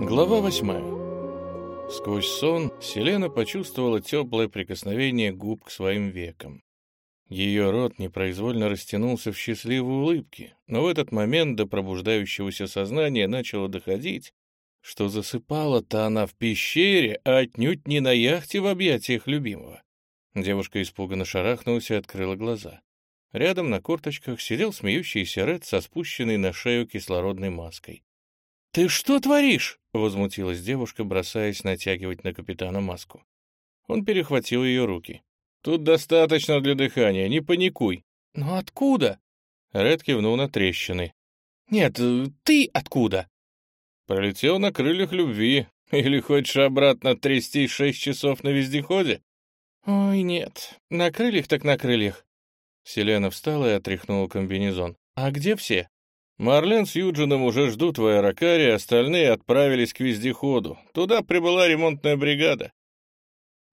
Глава восьмая. Сквозь сон Селена почувствовала теплое прикосновение губ к своим векам. Ее рот непроизвольно растянулся в счастливой улыбке, но в этот момент до пробуждающегося сознания начало доходить, что засыпала-то она в пещере, а отнюдь не на яхте в объятиях любимого. Девушка испуганно шарахнулась и открыла глаза. Рядом на корточках сидел смеющийся Ред со спущенной на шею кислородной маской. «Ты что творишь?» — возмутилась девушка, бросаясь натягивать на капитана маску. Он перехватил ее руки. «Тут достаточно для дыхания, не паникуй». «Но откуда?» Ред кивнул на трещины. «Нет, ты откуда?» «Пролетел на крыльях любви. Или хочешь обратно трясти шесть часов на вездеходе?» «Ой, нет. На крыльях так на крыльях». Селена встала и отряхнула комбинезон. «А где все?» Марлен с Юджином уже ждут в аэрокаре, остальные отправились к вездеходу. Туда прибыла ремонтная бригада.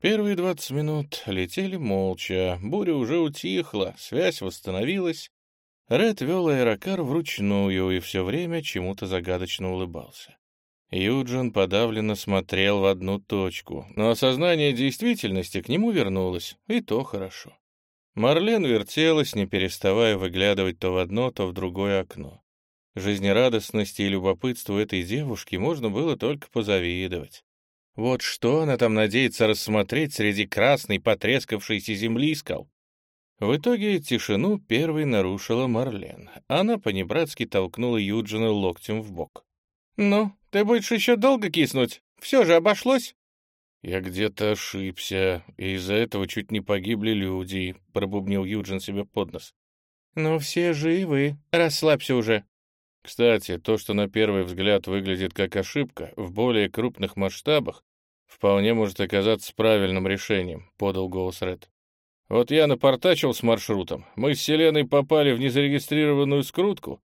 Первые двадцать минут летели молча, буря уже утихла, связь восстановилась. Ред вел аэрокар вручную и все время чему-то загадочно улыбался. Юджин подавленно смотрел в одну точку, но осознание действительности к нему вернулось, и то хорошо. Марлен вертелась, не переставая выглядывать то в одно, то в другое окно. Жизнерадостности и любопытству этой девушки можно было только позавидовать. Вот что она там надеется рассмотреть среди красной потрескавшейся земли скал? В итоге тишину первой нарушила Марлен. Она по-небратски толкнула Юджина локтем в бок. «Ну, ты будешь еще долго киснуть? Все же обошлось?» «Я где-то ошибся, и из-за этого чуть не погибли люди», — пробубнил Юджин себе под нос. «Ну, все живы. Расслабься уже», кстати, то, что на первый взгляд выглядит как ошибка, в более крупных масштабах вполне может оказаться правильным решением, подал голос Ред. Вот я напортачил с маршрутом, мы с Селеной попали в незарегистрированную скрутку,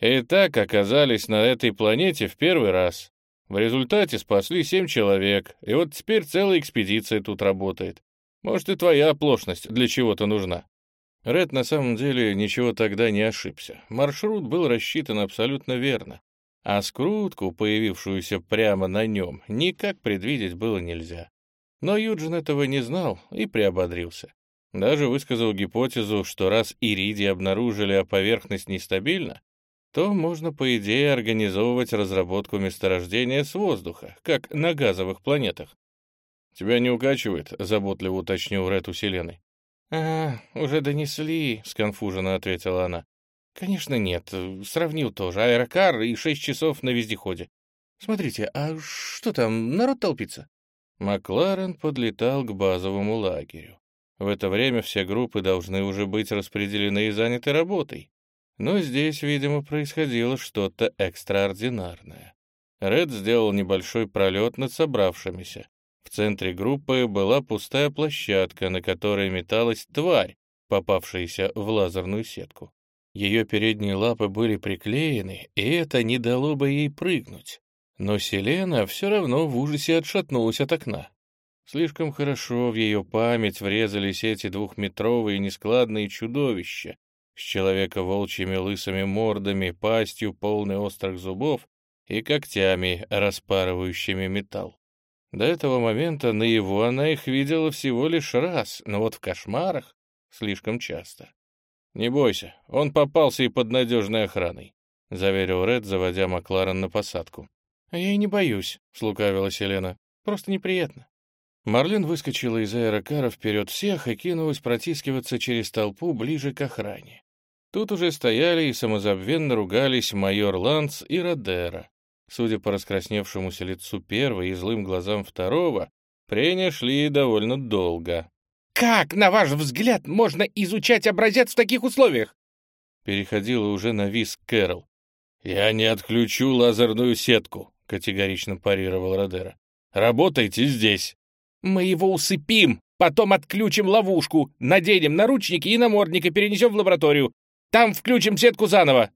и так оказались на этой планете в первый раз. В результате спасли семь человек, и вот теперь целая экспедиция тут работает. Может, и твоя оплошность для чего-то нужна. Ред на самом деле ничего тогда не ошибся. Маршрут был рассчитан абсолютно верно, а скрутку, появившуюся прямо на нем, никак предвидеть было нельзя. Но Юджин этого не знал и приободрился. Даже высказал гипотезу, что раз Ириди обнаружили, а поверхность нестабильна, то можно, по идее, организовывать разработку месторождения с воздуха, как на газовых планетах. «Тебя не укачивает?» — заботливо уточнил Ред у Селены. «А, уже донесли», — сконфуженно ответила она. «Конечно нет. Сравнил тоже. Аэрокар и шесть часов на вездеходе. Смотрите, а что там, народ толпится?» Макларен подлетал к базовому лагерю. В это время все группы должны уже быть распределены и заняты работой. Но здесь, видимо, происходило что-то экстраординарное. Ред сделал небольшой пролет над собравшимися. Центре группы была пустая площадка, на которой металась тварь, попавшаяся в лазерную сетку. Ее передние лапы были приклеены, и это не дало бы ей прыгнуть. Но Селена все равно в ужасе отшатнулась от окна. Слишком хорошо в ее память врезались эти двухметровые нескладные чудовища с человека-волчьими лысыми мордами, пастью, полной острых зубов и когтями, распарывающими металл. До этого момента на его она их видела всего лишь раз, но вот в кошмарах слишком часто. «Не бойся, он попался и под надежной охраной», — заверил Ред, заводя Макларен на посадку. «А я и не боюсь», — слукавила Селена. «Просто неприятно». Марлин выскочила из аэрокара вперед всех и кинулась протискиваться через толпу ближе к охране. Тут уже стояли и самозабвенно ругались майор Ланс и Родера. Судя по раскрасневшемуся лицу первого и злым глазам второго, прения шли довольно долго. «Как, на ваш взгляд, можно изучать образец в таких условиях?» Переходила уже на виск Кэрол. «Я не отключу лазерную сетку», — категорично парировал Родера. «Работайте здесь». «Мы его усыпим, потом отключим ловушку, наденем наручники и намордник и перенесем в лабораторию. Там включим сетку заново».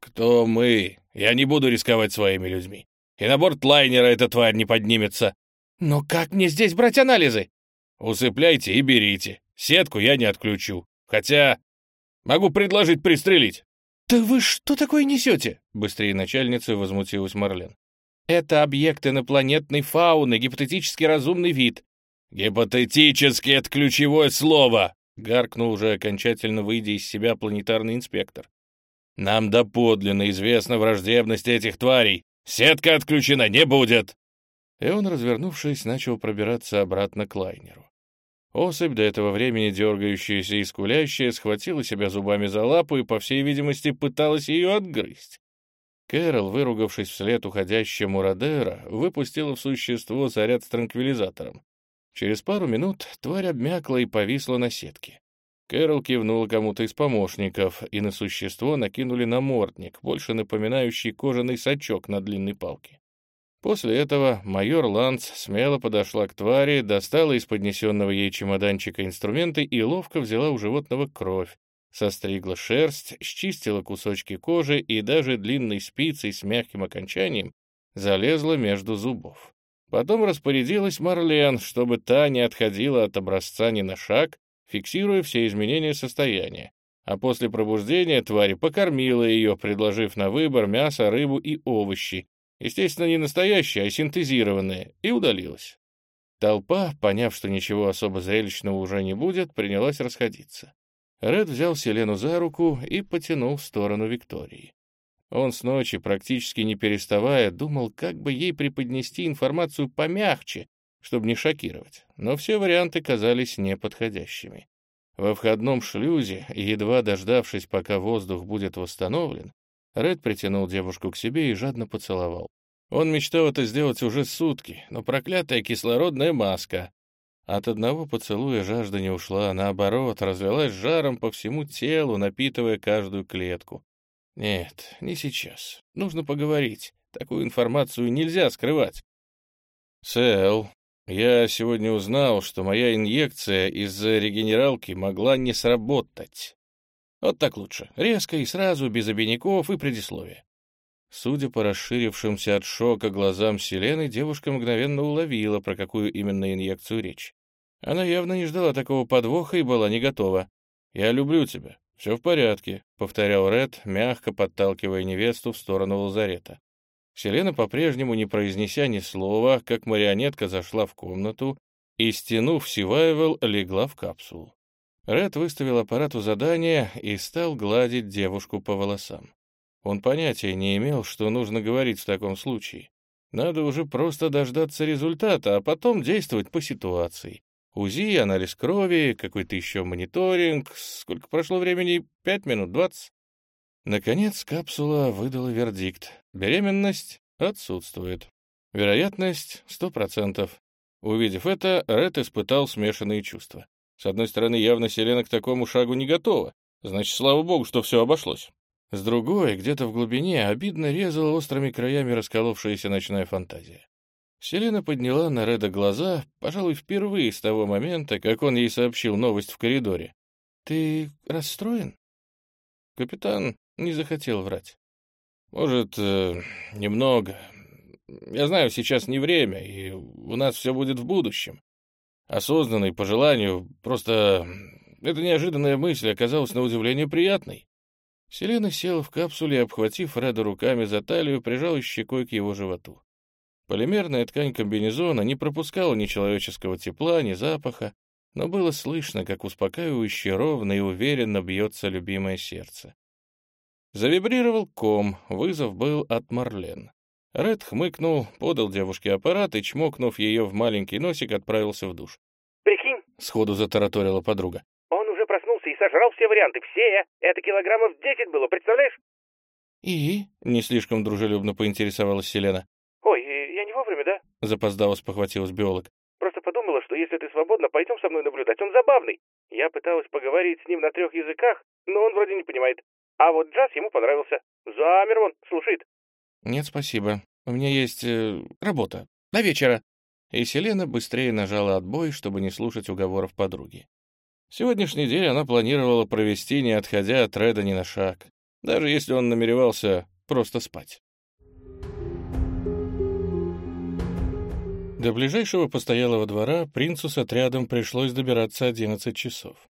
«Кто мы? Я не буду рисковать своими людьми. И на борт лайнера эта тварь не поднимется. Но как мне здесь брать анализы? Усыпляйте и берите. Сетку я не отключу. Хотя могу предложить пристрелить. «Да вы что такое несете?» — быстрее начальницы возмутилась Марлен. Это объект инопланетной фауны, гипотетически разумный вид. «Гипотетически — это ключевое слово!» — гаркнул уже окончательно выйдя из себя планетарный инспектор. «Нам доподлинно известна враждебность этих тварей. Сетка отключена не будет!» И он, развернувшись, начал пробираться обратно к лайнеру. Особь, до этого времени дергающаяся и скулящая, схватила себя зубами за лапу и, по всей видимости, пыталась ее отгрызть. Кэрол, выругавшись вслед уходящему Родера, выпустила в существо заряд с транквилизатором. Через пару минут тварь обмякла и повисла на сетке. Кэрол кивнула кому-то из помощников, и на существо накинули намордник, больше напоминающий кожаный сачок на длинной палке. После этого майор Ланц смело подошла к твари, достала из поднесенного ей чемоданчика инструменты и ловко взяла у животного кровь, состригла шерсть, счистила кусочки кожи и даже длинной спицей с мягким окончанием залезла между зубов. Потом распорядилась Марлен, чтобы та не отходила от образца ни на шаг, фиксируя все изменения состояния. А после пробуждения тварь покормила ее, предложив на выбор мясо, рыбу и овощи, естественно, не настоящие, а синтезированные, и удалилась. Толпа, поняв, что ничего особо зрелищного уже не будет, принялась расходиться. Ред взял Селену за руку и потянул в сторону Виктории. Он с ночи, практически не переставая, думал, как бы ей преподнести информацию помягче, чтобы не шокировать, но все варианты казались неподходящими. Во входном шлюзе, едва дождавшись, пока воздух будет восстановлен, Ред притянул девушку к себе и жадно поцеловал. Он мечтал это сделать уже сутки, но проклятая кислородная маска. От одного поцелуя жажда не ушла, наоборот, разлилась жаром по всему телу, напитывая каждую клетку. Нет, не сейчас. Нужно поговорить. Такую информацию нельзя скрывать. Сэл, я сегодня узнал, что моя инъекция из-за регенералки могла не сработать. Вот так лучше. Резко и сразу, без обиняков и предисловия. Судя по расширившимся от шока глазам Селены, девушка мгновенно уловила, про какую именно инъекцию речь. Она явно не ждала такого подвоха и была не готова. «Я люблю тебя. «Все в порядке», — повторял Ред, мягко подталкивая невесту в сторону лазарета. Селена, по-прежнему не произнеся ни слова, как марионетка зашла в комнату и, стянув Сивайвел, легла в капсулу. Ред выставил аппарату задание и стал гладить девушку по волосам. Он понятия не имел, что нужно говорить в таком случае. Надо уже просто дождаться результата, а потом действовать по ситуации. УЗИ, анализ крови, какой-то еще мониторинг. Сколько прошло времени? Пять минут, двадцать? Наконец капсула выдала вердикт. Беременность отсутствует. Вероятность — сто процентов. Увидев это, Ред испытал смешанные чувства. С одной стороны, явно Селена к такому шагу не готова. Значит, слава богу, что все обошлось. С другой, где-то в глубине, обидно резала острыми краями расколовшаяся ночная фантазия. Селена подняла на Реда глаза, пожалуй, впервые с того момента, как он ей сообщил новость в коридоре. «Ты расстроен?» Капитан не захотел врать. «Может, э, немного. Я знаю, сейчас не время, и у нас все будет в будущем. Осознанный, по желанию, просто эта неожиданная мысль оказалась на удивление приятной». Селена села в капсуле, обхватив Реда руками за талию, прижалась щекой к его животу. Полимерная ткань комбинезона не пропускала ни человеческого тепла, ни запаха, но было слышно, как успокаивающе ровно и уверенно бьется любимое сердце. Завибрировал ком, вызов был от Марлен. Ред хмыкнул, подал девушке аппарат и, чмокнув ее в маленький носик, отправился в душ. «Прикинь!» — сходу затараторила подруга. «Он уже проснулся и сожрал все варианты, все! Это килограммов десять было, представляешь?» «И?» — не слишком дружелюбно поинтересовалась Селена. «Ой, я не вовремя, да?» — запоздало спохватилась биолог. «Просто подумала, что если ты свободна, пойдем со мной наблюдать. Он забавный. Я пыталась поговорить с ним на трех языках, но он вроде не понимает. А вот джаз ему понравился. Замер он, слушает». «Нет, спасибо. У меня есть э, работа. На вечера». И Селена быстрее нажала отбой, чтобы не слушать уговоров подруги. Сегодняшний день она планировала провести, не отходя от Реда ни на шаг, даже если он намеревался просто спать. До ближайшего постоялого двора принцу с отрядом пришлось добираться 11 часов.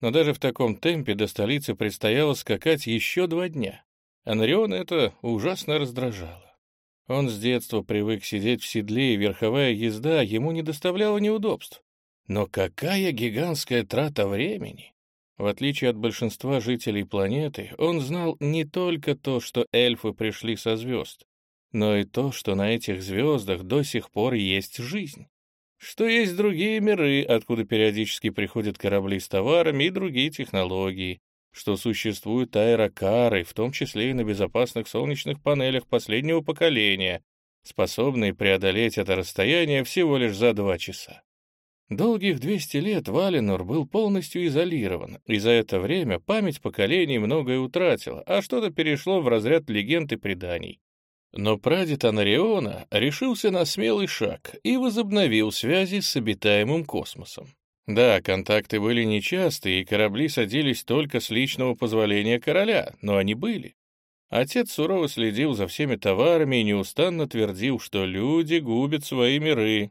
Но даже в таком темпе до столицы предстояло скакать еще два дня. А Нариона это ужасно раздражало. Он с детства привык сидеть в седле, и верховая езда ему не доставляла неудобств. Но какая гигантская трата времени! В отличие от большинства жителей планеты, он знал не только то, что эльфы пришли со звезд, но и то, что на этих звездах до сих пор есть жизнь. Что есть другие миры, откуда периодически приходят корабли с товарами и другие технологии, что существуют аэрокары, в том числе и на безопасных солнечных панелях последнего поколения, способные преодолеть это расстояние всего лишь за два часа. Долгих 200 лет Валенор был полностью изолирован, и за это время память поколений многое утратила, а что-то перешло в разряд легенд и преданий. Но прадед Анариона решился на смелый шаг и возобновил связи с обитаемым космосом. Да, контакты были нечастые, и корабли садились только с личного позволения короля, но они были. Отец сурово следил за всеми товарами и неустанно твердил, что люди губят свои миры,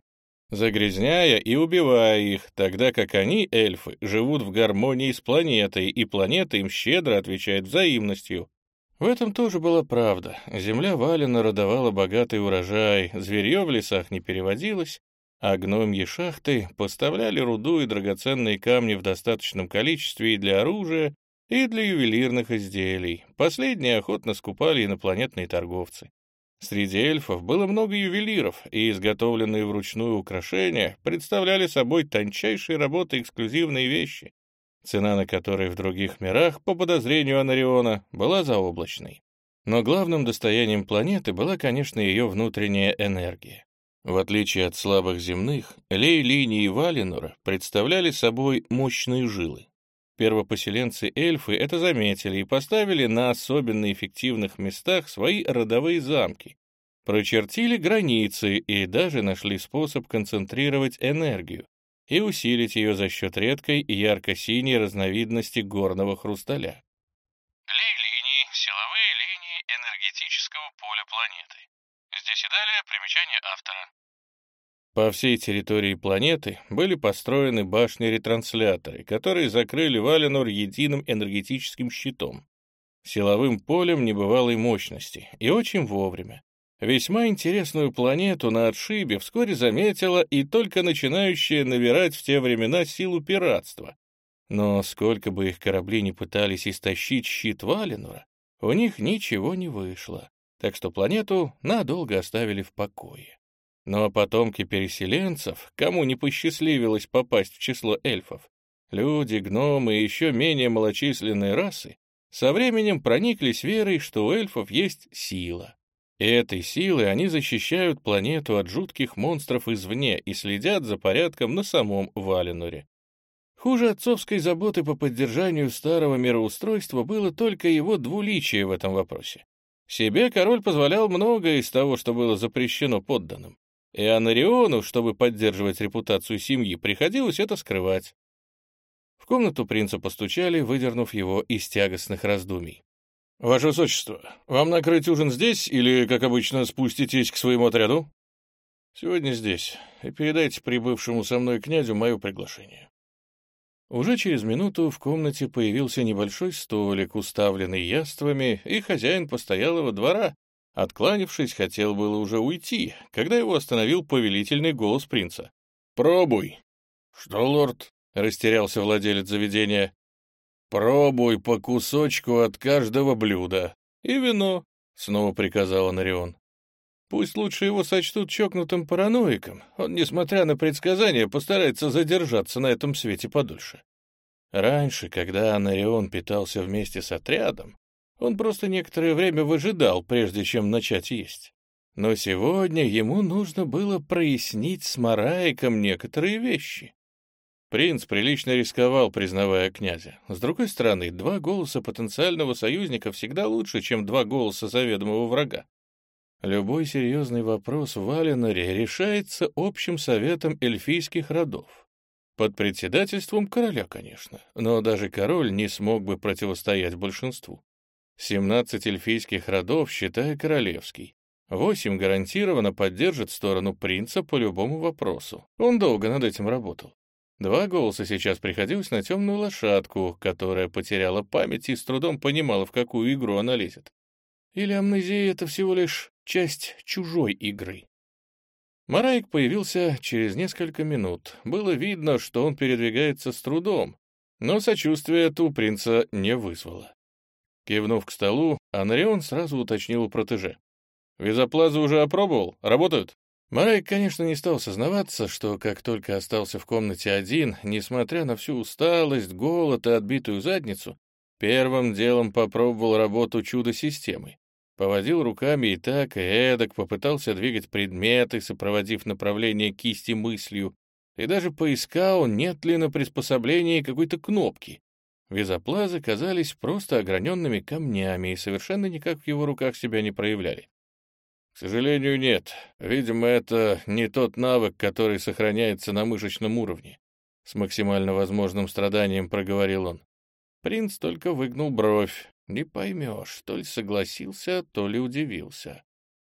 загрязняя и убивая их, тогда как они, эльфы, живут в гармонии с планетой, и планета им щедро отвечает взаимностью. В этом тоже была правда. Земля Валина родовала богатый урожай, зверье в лесах не переводилось, а гномьи шахты поставляли руду и драгоценные камни в достаточном количестве и для оружия, и для ювелирных изделий. Последние охотно скупали инопланетные торговцы. Среди эльфов было много ювелиров, и изготовленные вручную украшения представляли собой тончайшие работы эксклюзивные вещи, цена на которые в других мирах, по подозрению Анариона, была заоблачной. Но главным достоянием планеты была, конечно, ее внутренняя энергия. В отличие от слабых земных, лей-линии Валинора представляли собой мощные жилы. Первопоселенцы-эльфы это заметили и поставили на особенно эффективных местах свои родовые замки, прочертили границы и даже нашли способ концентрировать энергию и усилить ее за счет редкой ярко-синей разновидности горного хрусталя. Лей-линии — силовые линии энергетического поля планеты. Здесь и далее примечание автора. По всей территории планеты были построены башни-ретрансляторы, которые закрыли Валенор единым энергетическим щитом, силовым полем небывалой мощности, и очень вовремя. Весьма интересную планету на отшибе вскоре заметила и только начинающая набирать в те времена силу пиратства. Но сколько бы их корабли не пытались истощить щит Валенора, у них ничего не вышло, так что планету надолго оставили в покое. Но потомки переселенцев, кому не посчастливилось попасть в число эльфов, люди, гномы и еще менее малочисленные расы, со временем прониклись верой, что у эльфов есть сила. И этой силой они защищают планету от жутких монстров извне и следят за порядком на самом Валенуре. Хуже отцовской заботы по поддержанию старого мироустройства было только его двуличие в этом вопросе. Себе король позволял многое из того, что было запрещено подданным. И Анариону, чтобы поддерживать репутацию семьи, приходилось это скрывать. В комнату принца постучали, выдернув его из тягостных раздумий. «Ваше высочество, вам накрыть ужин здесь или, как обычно, спуститесь к своему отряду?» «Сегодня здесь. И передайте прибывшему со мной князю мое приглашение». Уже через минуту в комнате появился небольшой столик, уставленный яствами, и хозяин постоялого двора, Откланившись, хотел было уже уйти, когда его остановил повелительный голос принца. «Пробуй!» «Что, лорд?» — растерялся владелец заведения. «Пробуй по кусочку от каждого блюда. И вино», — снова приказал Анарион. «Пусть лучше его сочтут чокнутым параноиком. Он, несмотря на предсказания, постарается задержаться на этом свете подольше». Раньше, когда Анарион питался вместе с отрядом, он просто некоторое время выжидал, прежде чем начать есть. Но сегодня ему нужно было прояснить с Мараиком некоторые вещи. Принц прилично рисковал, признавая князя. С другой стороны, два голоса потенциального союзника всегда лучше, чем два голоса заведомого врага. Любой серьезный вопрос в Валеноре решается общим советом эльфийских родов. Под председательством короля, конечно, но даже король не смог бы противостоять большинству. 17 эльфийских родов, считая королевский. Восемь гарантированно поддержит сторону принца по любому вопросу. Он долго над этим работал. Два голоса сейчас приходилось на темную лошадку, которая потеряла память и с трудом понимала, в какую игру она лезет. Или амнезия — это всего лишь часть чужой игры? Мараик появился через несколько минут. Было видно, что он передвигается с трудом, но сочувствие это у принца не вызвало. Кивнув к столу, Анарион сразу уточнил у протеже. «Визоплазы уже опробовал? Работают?» Марайк, конечно, не стал сознаваться, что как только остался в комнате один, несмотря на всю усталость, голод и отбитую задницу, первым делом попробовал работу чудо-системы. Поводил руками и так, и эдак, попытался двигать предметы, сопроводив направление кисти мыслью, и даже поискал, нет ли на приспособлении какой-то кнопки. Визоплазы казались просто ограненными камнями и совершенно никак в его руках себя не проявляли. К сожалению, нет. Видимо, это не тот навык, который сохраняется на мышечном уровне. С максимально возможным страданием проговорил он. Принц только выгнул бровь. Не поймешь, то ли согласился, то ли удивился.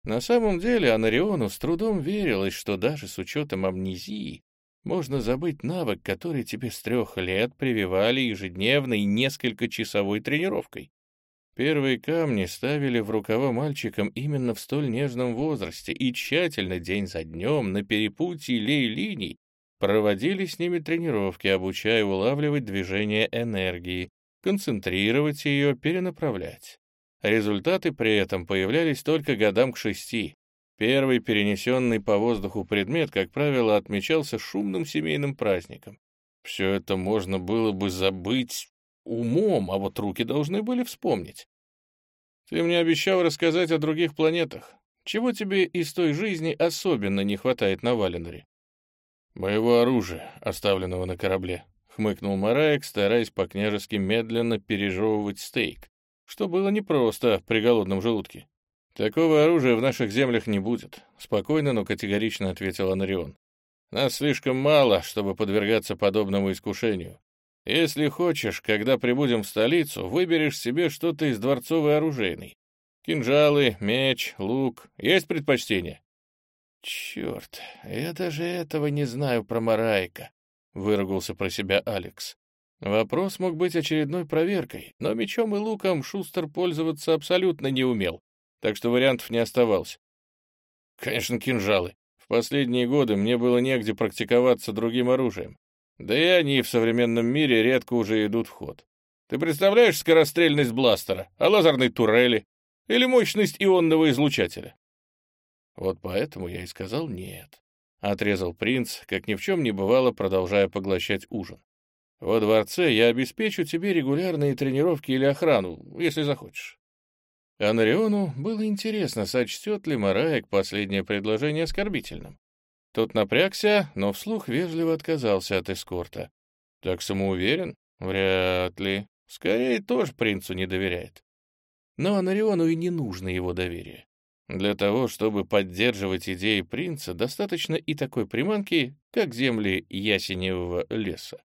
На самом деле Анариону с трудом верилось, что даже с учетом амнезии можно забыть навык, который тебе с трех лет прививали ежедневной несколько часовой тренировкой. Первые камни ставили в рукава мальчикам именно в столь нежном возрасте и тщательно день за днем на перепутье лей-линий проводили с ними тренировки, обучая улавливать движение энергии, концентрировать ее, перенаправлять. Результаты при этом появлялись только годам к шести. Первый перенесенный по воздуху предмет, как правило, отмечался шумным семейным праздником. Все это можно было бы забыть умом, а вот руки должны были вспомнить. Ты мне обещал рассказать о других планетах. Чего тебе из той жизни особенно не хватает на Валеноре? Моего оружия, оставленного на корабле, хмыкнул Мараек, стараясь по-княжески медленно пережевывать стейк, что было непросто при голодном желудке. «Такого оружия в наших землях не будет», — спокойно, но категорично ответил Анарион. «Нас слишком мало, чтобы подвергаться подобному искушению. Если хочешь, когда прибудем в столицу, выберешь себе что-то из дворцовой оружейной. Кинжалы, меч, лук. Есть предпочтение?» «Черт, я даже этого не знаю про Марайка», — выругался про себя Алекс. Вопрос мог быть очередной проверкой, но мечом и луком Шустер пользоваться абсолютно не умел, так что вариантов не оставалось. Конечно, кинжалы. В последние годы мне было негде практиковаться другим оружием. Да и они в современном мире редко уже идут в ход. Ты представляешь скорострельность бластера, а лазерной турели или мощность ионного излучателя? Вот поэтому я и сказал «нет», — отрезал принц, как ни в чем не бывало, продолжая поглощать ужин. Во дворце я обеспечу тебе регулярные тренировки или охрану, если захочешь. Анариону было интересно, сочтет ли Мараек последнее предложение оскорбительным. Тот напрягся, но вслух вежливо отказался от эскорта. Так самоуверен? Вряд ли. Скорее, тоже принцу не доверяет. Но Анариону и не нужно его доверие. Для того, чтобы поддерживать идеи принца, достаточно и такой приманки, как земли ясеневого леса.